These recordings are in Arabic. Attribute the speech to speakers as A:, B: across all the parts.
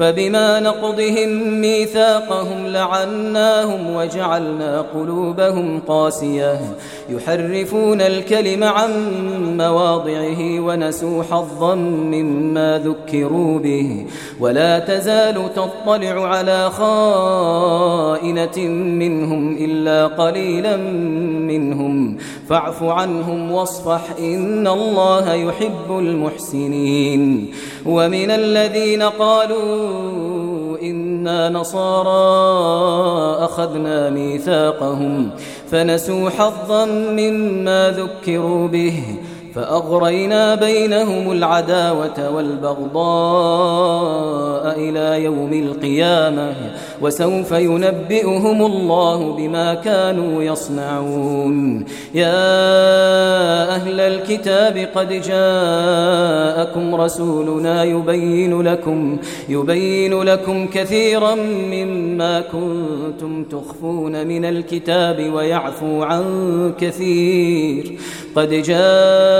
A: فبما نقضهم ميثاقهم لعناهم وجعلنا قلوبهم قاسية. يحرفون الكلم عن مواضعه ونسوا حظا مما ذكروا به. ولا تزال تطلع على خائنة منهم إلا قليلا منهم. فاعف عنهم واصفح إن الله يحب المحسنين. ومن الذين قالوا إنا نصارى أخذنا ميثاقهم فنسوا حظا مما ذكروا به فأغرينا بينهم العداوة والبغضاء إلى يوم القيامة وسوف ينبئهم الله بما كانوا يصنعون يا أهل الكتاب قد جاءكم رسولنا يبين لكم يبين لكم كثيرا مما كنتم تخفون من الكتاب ويعفو عن كثير قد جاءكم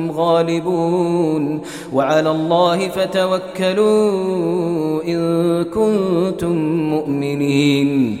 A: هم غالبون وعلى الله فتوكلوا إن كنتم مؤمنين